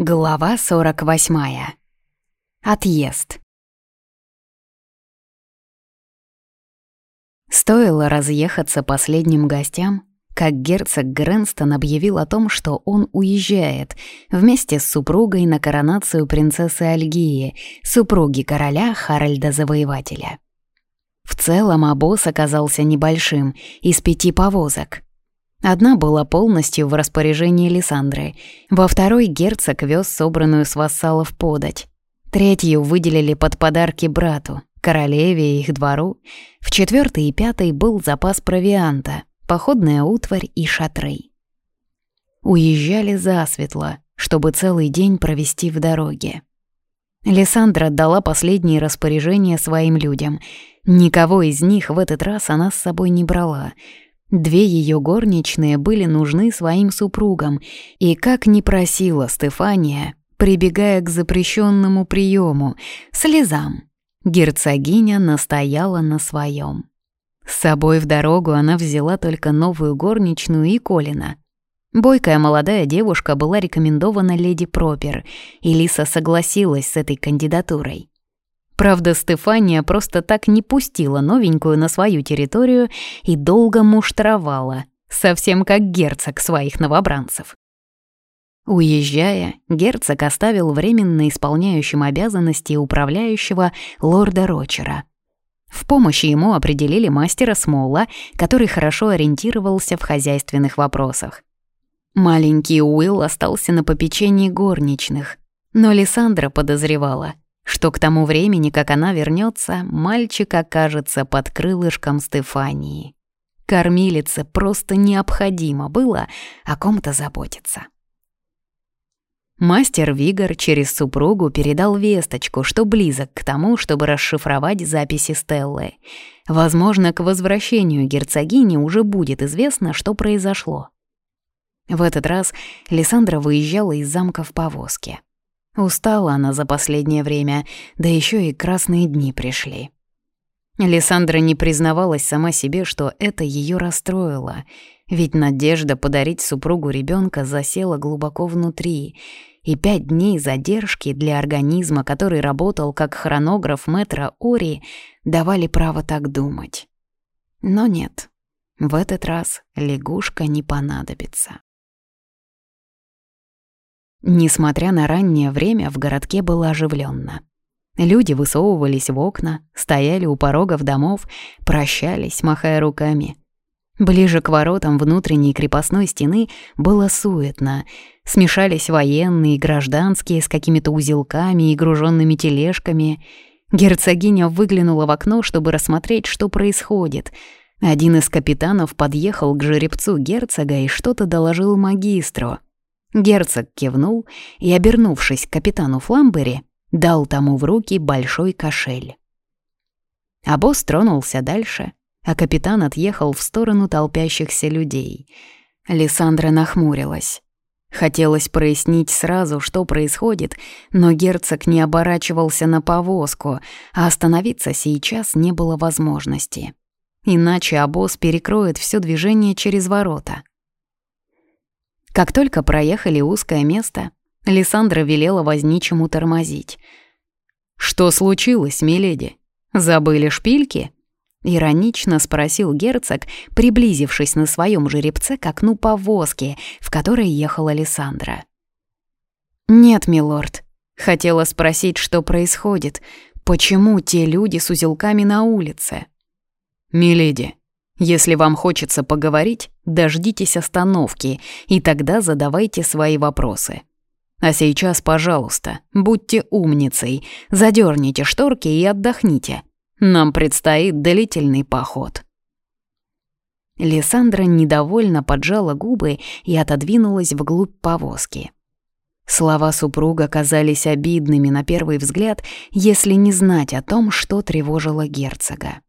Глава 48. Отъезд. Стоило разъехаться последним гостям, как герцог Грэнстон объявил о том, что он уезжает вместе с супругой на коронацию принцессы Альгии, супруги короля Харальда Завоевателя. В целом обоз оказался небольшим, из пяти повозок — Одна была полностью в распоряжении Лиссандры, во второй герцог вез собранную с вассалов подать. Третью выделили под подарки брату, королеве и их двору. В четвертой и пятой был запас провианта, походная утварь и шатры. Уезжали засветло, чтобы целый день провести в дороге. Лиссандра дала последние распоряжения своим людям. Никого из них в этот раз она с собой не брала — Две ее горничные были нужны своим супругам, и как не просила Стефания, прибегая к запрещенному приему, слезам, герцогиня настояла на своем. С собой в дорогу она взяла только новую горничную и Колина. Бойкая молодая девушка была рекомендована леди Пропер, и Лиса согласилась с этой кандидатурой. Правда, Стефания просто так не пустила новенькую на свою территорию и долго муштровала, совсем как герцог своих новобранцев. Уезжая, герцог оставил временно исполняющим обязанности управляющего лорда Рочера. В помощь ему определили мастера Смола, который хорошо ориентировался в хозяйственных вопросах. Маленький Уилл остался на попечении горничных, но Лиссандра подозревала — что к тому времени, как она вернется, мальчик окажется под крылышком Стефании. Кормилице просто необходимо было о ком-то заботиться. Мастер Вигор через супругу передал весточку, что близок к тому, чтобы расшифровать записи Стеллы. Возможно, к возвращению герцогини уже будет известно, что произошло. В этот раз Лиссандра выезжала из замка в повозке. Устала она за последнее время, да еще и красные дни пришли. Лиссандра не признавалась сама себе, что это ее расстроило, ведь надежда подарить супругу ребенка засела глубоко внутри, и пять дней задержки для организма, который работал как хронограф мэтра Ори, давали право так думать. Но нет, в этот раз лягушка не понадобится. Несмотря на раннее время, в городке было оживленно. Люди высовывались в окна, стояли у порогов домов, прощались, махая руками. Ближе к воротам внутренней крепостной стены было суетно. Смешались военные и гражданские с какими-то узелками и груженными тележками. Герцогиня выглянула в окно, чтобы рассмотреть, что происходит. Один из капитанов подъехал к жеребцу герцога и что-то доложил магистру — Герцог кивнул и, обернувшись к капитану Фламбери, дал тому в руки большой кошель. А босс тронулся дальше, а капитан отъехал в сторону толпящихся людей. Лиссандра нахмурилась. Хотелось прояснить сразу, что происходит, но герцог не оборачивался на повозку, а остановиться сейчас не было возможности. Иначе обоз перекроет все движение через ворота. Как только проехали узкое место, Лиссандра велела возничему тормозить. «Что случилось, миледи? Забыли шпильки?» Иронично спросил герцог, приблизившись на своем жеребце к окну повозки, в которой ехала Лиссандра. «Нет, милорд. Хотела спросить, что происходит. Почему те люди с узелками на улице?» «Миледи, если вам хочется поговорить, дождитесь остановки, и тогда задавайте свои вопросы. А сейчас, пожалуйста, будьте умницей, задерните шторки и отдохните. Нам предстоит длительный поход». Лиссандра недовольно поджала губы и отодвинулась вглубь повозки. Слова супруга казались обидными на первый взгляд, если не знать о том, что тревожило герцога.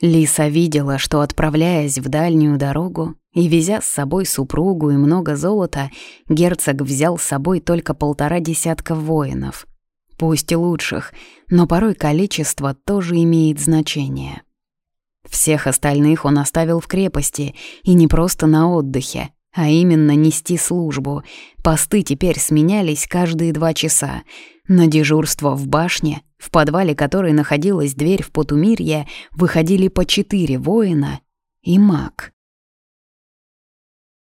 Лиса видела, что, отправляясь в дальнюю дорогу и везя с собой супругу и много золота, герцог взял с собой только полтора десятка воинов. Пусть и лучших, но порой количество тоже имеет значение. Всех остальных он оставил в крепости, и не просто на отдыхе, а именно нести службу. Посты теперь сменялись каждые два часа. На дежурство в башне, в подвале которой находилась дверь в Потумирье, выходили по четыре воина и маг.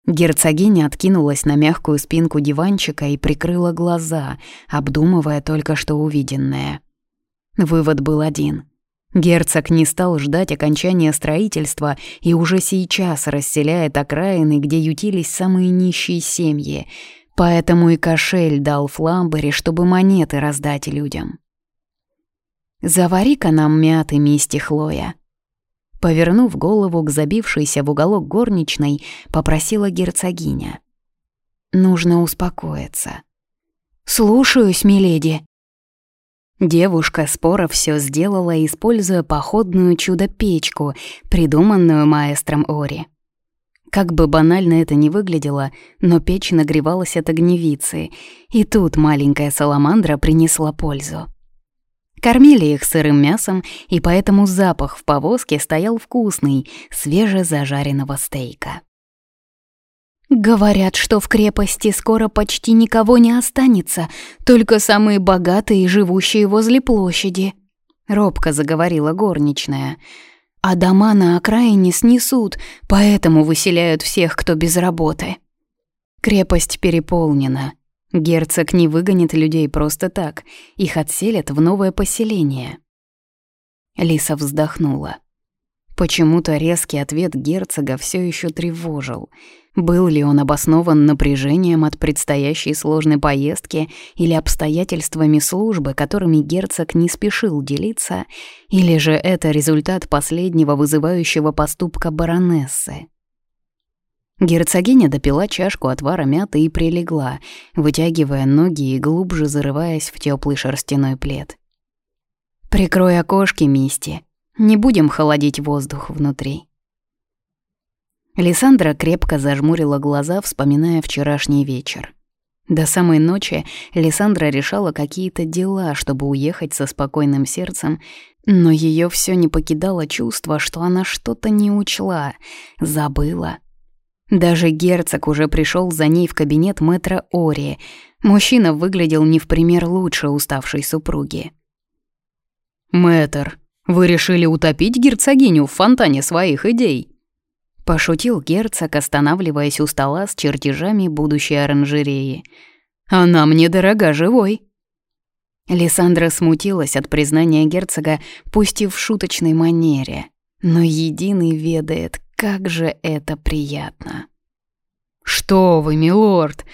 Герцогиня откинулась на мягкую спинку диванчика и прикрыла глаза, обдумывая только что увиденное. Вывод был один. Герцог не стал ждать окончания строительства и уже сейчас расселяет окраины, где ютились самые нищие семьи, поэтому и кошель дал Фламбере, чтобы монеты раздать людям. «Завари-ка нам мяты, мисти Хлоя», Повернув голову к забившейся в уголок горничной, попросила герцогиня. «Нужно успокоиться». «Слушаюсь, миледи». Девушка споро все сделала, используя походную чудо-печку, придуманную маэстром Ори. Как бы банально это ни выглядело, но печь нагревалась от огневицы, и тут маленькая саламандра принесла пользу. Кормили их сырым мясом, и поэтому запах в повозке стоял вкусный, свежезажаренного стейка. «Говорят, что в крепости скоро почти никого не останется, только самые богатые, живущие возле площади», — робко заговорила горничная. «А дома на окраине снесут, поэтому выселяют всех, кто без работы». Крепость переполнена, Герцог не выгонит людей просто так, их отселят в новое поселение. Лиса вздохнула. Почему-то резкий ответ герцога все еще тревожил. Был ли он обоснован напряжением от предстоящей сложной поездки или обстоятельствами службы, которыми герцог не спешил делиться, или же это результат последнего вызывающего поступка баронессы? Герцогиня допила чашку отвара мяты и прилегла, вытягивая ноги и глубже зарываясь в теплый шерстяной плед. «Прикрой окошки, Мисти. Не будем холодить воздух внутри». Лиссандра крепко зажмурила глаза, вспоминая вчерашний вечер. До самой ночи Лиссандра решала какие-то дела, чтобы уехать со спокойным сердцем, но ее все не покидало чувство, что она что-то не учла, забыла даже герцог уже пришел за ней в кабинет мэтра Ори. Мужчина выглядел не в пример лучше уставшей супруги. «Мэтр, вы решили утопить герцогиню в фонтане своих идей?» Пошутил герцог, останавливаясь у стола с чертежами будущей оранжереи. «Она мне дорога живой». Лиссандра смутилась от признания герцога, пусть и в шуточной манере. Но единый ведает, как же это приятно. «Что вы, милорд!»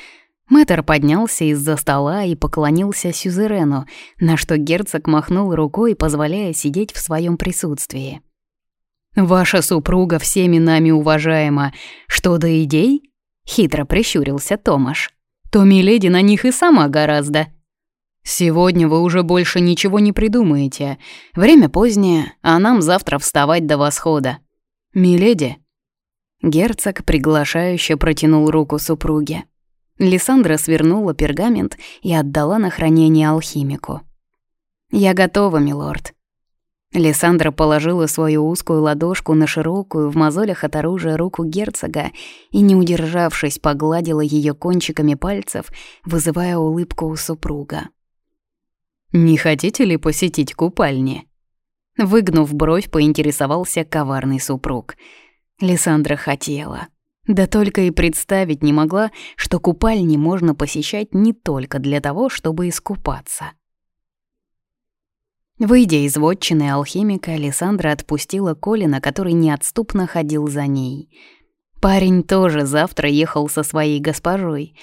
Мэтр поднялся из-за стола и поклонился сюзерену, на что герцог махнул рукой, позволяя сидеть в своем присутствии. «Ваша супруга всеми нами уважаема. Что до идей?» — хитро прищурился Томаш. «То миледи на них и сама гораздо». «Сегодня вы уже больше ничего не придумаете. Время позднее, а нам завтра вставать до восхода. «Миледи». Герцог приглашающе протянул руку супруге. Лиссандра свернула пергамент и отдала на хранение алхимику. «Я готова, милорд». Лиссандра положила свою узкую ладошку на широкую в мозолях от оружия руку герцога и, не удержавшись, погладила ее кончиками пальцев, вызывая улыбку у супруга. «Не хотите ли посетить купальни?» Выгнув бровь, поинтересовался коварный супруг. Лиссандра хотела. Да только и представить не могла, что купальни можно посещать не только для того, чтобы искупаться. Выйдя из вотчины алхимика, Александра отпустила Колина, который неотступно ходил за ней. Парень тоже завтра ехал со своей госпожой.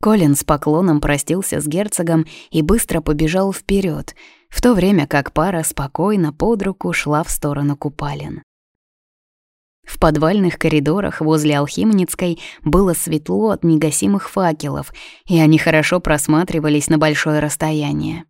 Колин с поклоном простился с герцогом и быстро побежал вперед, в то время как пара спокойно под руку шла в сторону купалин. В подвальных коридорах возле Алхимницкой было светло от негасимых факелов, и они хорошо просматривались на большое расстояние.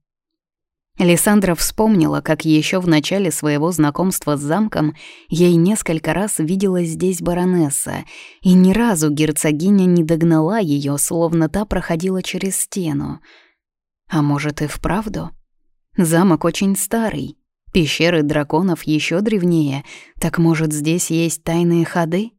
Лиссандра вспомнила, как еще в начале своего знакомства с замком ей несколько раз видела здесь баронесса, и ни разу герцогиня не догнала ее, словно та проходила через стену. А может и вправду? Замок очень старый, пещеры драконов еще древнее, так может здесь есть тайные ходы?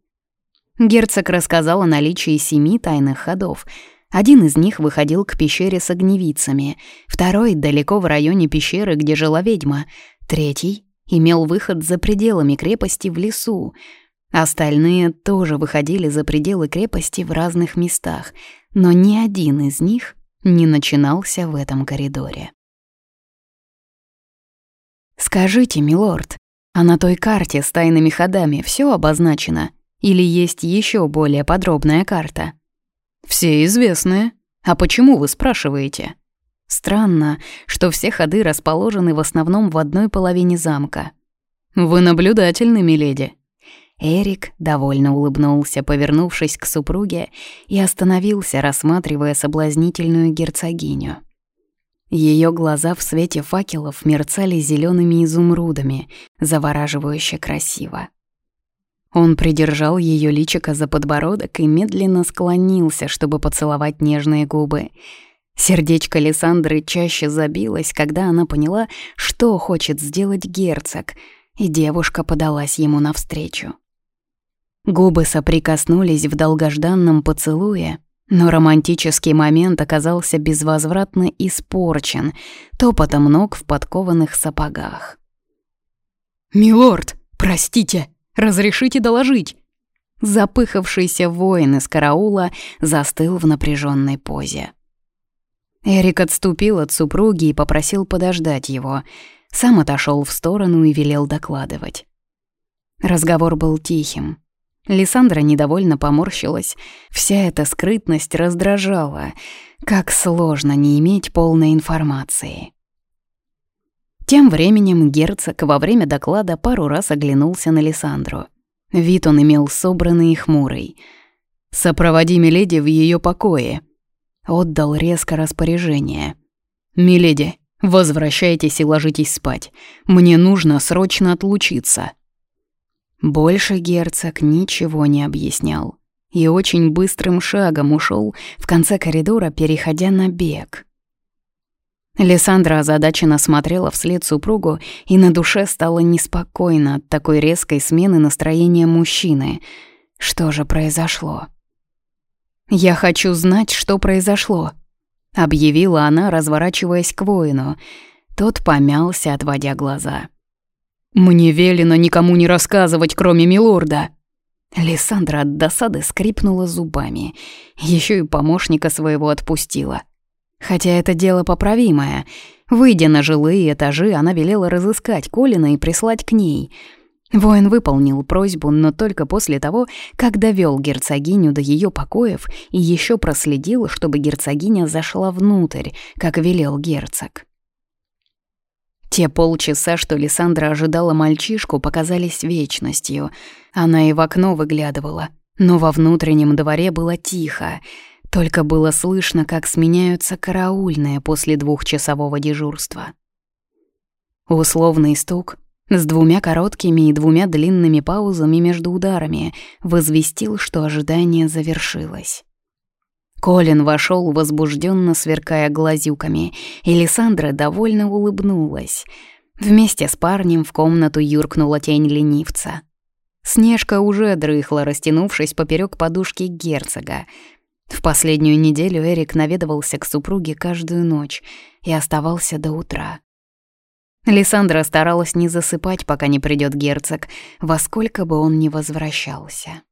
Герцог рассказал о наличии семи тайных ходов. Один из них выходил к пещере с огневицами, второй — далеко в районе пещеры, где жила ведьма, третий имел выход за пределами крепости в лесу. Остальные тоже выходили за пределы крепости в разных местах, но ни один из них не начинался в этом коридоре. «Скажите, милорд, а на той карте с тайными ходами все обозначено? Или есть еще более подробная карта?» «Все известные. А почему вы спрашиваете?» Странно, что все ходы расположены в основном в одной половине замка. «Вы наблюдательны, миледи». Эрик довольно улыбнулся, повернувшись к супруге, и остановился, рассматривая соблазнительную герцогиню. Ее глаза в свете факелов мерцали зелеными изумрудами, завораживающе красиво. Он придержал ее личико за подбородок и медленно склонился, чтобы поцеловать нежные губы — Сердечко Лиссандры чаще забилось, когда она поняла, что хочет сделать герцог, и девушка подалась ему навстречу. Губы соприкоснулись в долгожданном поцелуе, но романтический момент оказался безвозвратно испорчен топотом ног в подкованных сапогах. «Милорд, простите, разрешите доложить?» Запыхавшийся воин из караула застыл в напряженной позе. Эрик отступил от супруги и попросил подождать его. Сам отошел в сторону и велел докладывать. Разговор был тихим. Лиссандра недовольно поморщилась. Вся эта скрытность раздражала. Как сложно не иметь полной информации. Тем временем герцог во время доклада пару раз оглянулся на Лиссандру. Вид он имел собранный и хмурый. «Сопроводи Миледи в ее покое», Отдал резко распоряжение. «Миледи, возвращайтесь и ложитесь спать. Мне нужно срочно отлучиться». Больше герцог ничего не объяснял и очень быстрым шагом ушел в конце коридора, переходя на бег. Лиссандра озадаченно смотрела вслед супругу, и на душе стало неспокойно от такой резкой смены настроения мужчины. Что же произошло? «Я хочу знать, что произошло», — объявила она, разворачиваясь к воину. Тот помялся, отводя глаза. «Мне велено никому не рассказывать, кроме милорда». Лиссандра от досады скрипнула зубами. Еще и помощника своего отпустила. Хотя это дело поправимое. Выйдя на жилые этажи, она велела разыскать Колина и прислать к ней — Воин выполнил просьбу, но только после того, как довел герцогиню до ее покоев и еще проследил, чтобы герцогиня зашла внутрь, как велел герцог. Те полчаса, что Лиссандра ожидала мальчишку, показались вечностью. Она и в окно выглядывала, но во внутреннем дворе было тихо. Только было слышно, как сменяются караульные после двухчасового дежурства. Условный стук — с двумя короткими и двумя длинными паузами между ударами возвестил, что ожидание завершилось. Колин вошел возбужденно сверкая глазюками, и Лиссандра довольно улыбнулась. Вместе с парнем в комнату юркнула тень ленивца. Снежка уже дрыхла, растянувшись поперек подушки герцога. В последнюю неделю Эрик наведывался к супруге каждую ночь и оставался до утра. Лиссандра старалась не засыпать, пока не придет герцог, во сколько бы он ни возвращался.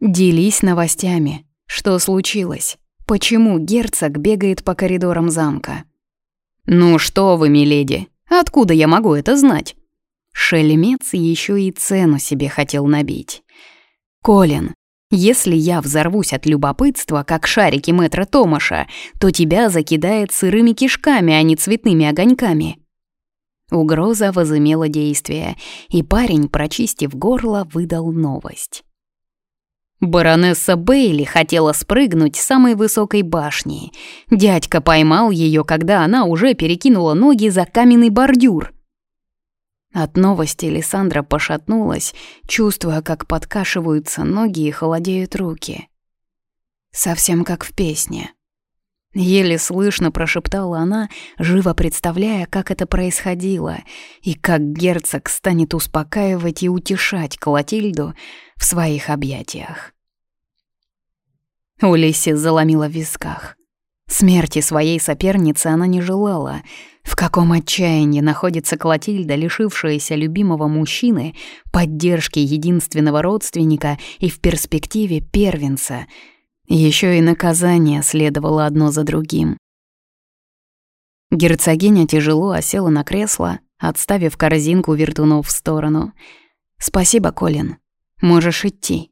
«Делись новостями. Что случилось? Почему герцог бегает по коридорам замка?» «Ну что вы, миледи, откуда я могу это знать?» Шельмец еще и цену себе хотел набить. «Колин, если я взорвусь от любопытства, как шарики мэтра Томаша, то тебя закидает сырыми кишками, а не цветными огоньками». Угроза возымела действие, и парень, прочистив горло, выдал новость. Баронесса Бейли хотела спрыгнуть с самой высокой башни. Дядька поймал ее, когда она уже перекинула ноги за каменный бордюр. От новости Лиссандра пошатнулась, чувствуя, как подкашиваются ноги и холодеют руки. Совсем как в песне. Еле слышно прошептала она, живо представляя, как это происходило, и как герцог станет успокаивать и утешать Клотильду в своих объятиях. Улисси заломила в висках. Смерти своей соперницы она не желала. В каком отчаянии находится Клотильда, лишившаяся любимого мужчины, поддержки единственного родственника и в перспективе первенца — еще и наказание следовало одно за другим. Герцогиня тяжело осела на кресло, отставив корзинку вертунов в сторону. «Спасибо, Колин. Можешь идти».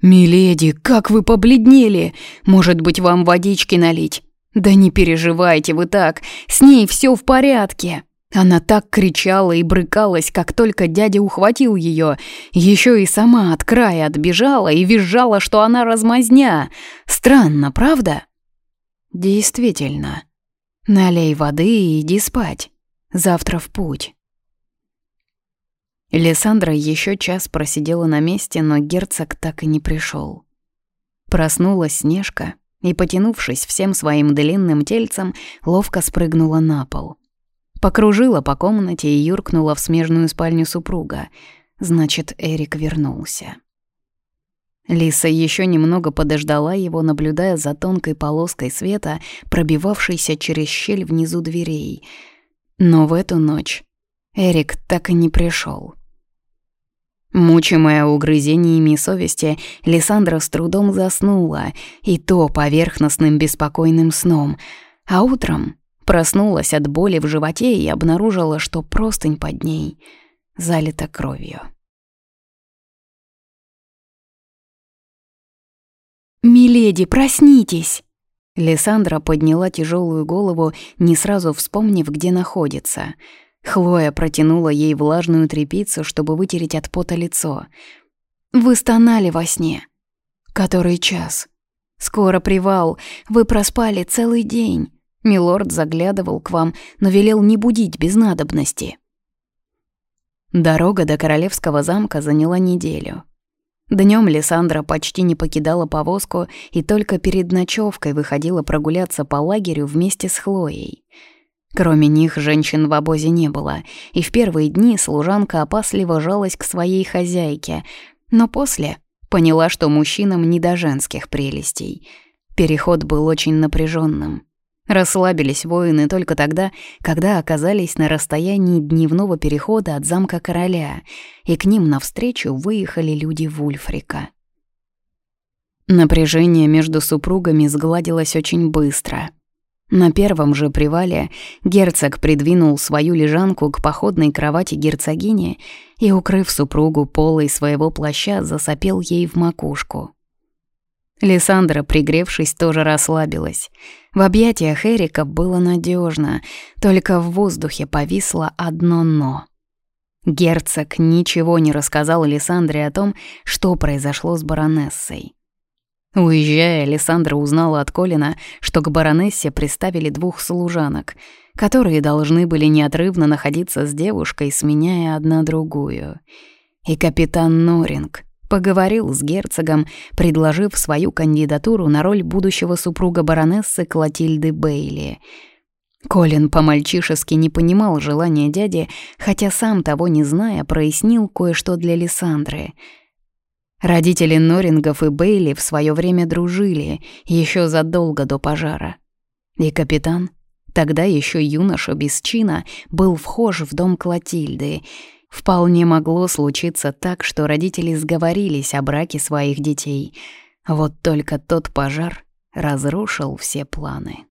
«Миледи, как вы побледнели! Может быть, вам водички налить?» «Да не переживайте вы так, с ней все в порядке!» Она так кричала и брыкалась, как только дядя ухватил ее. Еще и сама от края отбежала и визжала, что она размазня. Странно, правда? Действительно. Налей воды и иди спать. Завтра в путь. Лиссандра еще час просидела на месте, но герцог так и не пришел. Проснулась Снежка и, потянувшись всем своим длинным тельцем, ловко спрыгнула на пол — Покружила по комнате и юркнула в смежную спальню супруга. Значит, Эрик вернулся. Лиса еще немного подождала его, наблюдая за тонкой полоской света, пробивавшейся через щель внизу дверей. Но в эту ночь Эрик так и не пришел. Мучимая угрызениями совести, Лиссандра с трудом заснула, и то поверхностным беспокойным сном, а утром Проснулась от боли в животе и обнаружила, что простынь под ней залита кровью. «Миледи, проснитесь!» Лиссандра подняла тяжелую голову, не сразу вспомнив, где находится. Хлоя протянула ей влажную тряпицу, чтобы вытереть от пота лицо. «Вы стонали во сне». «Который час?» «Скоро привал. Вы проспали целый день. Милорд заглядывал к вам, но велел не будить без надобности. Дорога до королевского замка заняла неделю. Днем Лиссандра почти не покидала повозку и только перед ночевкой выходила прогуляться по лагерю вместе с Хлоей. Кроме них женщин в обозе не было, и в первые дни служанка опасливо жалась к своей хозяйке, но после поняла, что мужчинам не до женских прелестей. Переход был очень напряженным. Расслабились воины только тогда, когда оказались на расстоянии дневного перехода от замка короля, и к ним навстречу выехали люди Вульфрика. Напряжение между супругами сгладилось очень быстро. На первом же привале герцог придвинул свою лежанку к походной кровати герцогини и, укрыв супругу полой своего плаща, засопел ей в макушку. Лиссандра, пригревшись, тоже расслабилась. В объятиях Эрика было надежно, только в воздухе повисло одно «но». Герцог ничего не рассказал Лиссандре о том, что произошло с баронессой. Уезжая, Лиссандра узнала от Колина, что к баронессе приставили двух служанок, которые должны были неотрывно находиться с девушкой, сменяя одна другую. И капитан Норинг, Поговорил с герцогом, предложив свою кандидатуру на роль будущего супруга баронессы Клотильды Бейли. Колин по-мальчишески не понимал желания дяди, хотя сам того не зная, прояснил кое-что для Лиссандры. Родители Норингов и Бейли в свое время дружили, еще задолго до пожара. И капитан, тогда еще юноша без чина, был вхож в дом Клотильды — Вполне могло случиться так, что родители сговорились о браке своих детей. Вот только тот пожар разрушил все планы.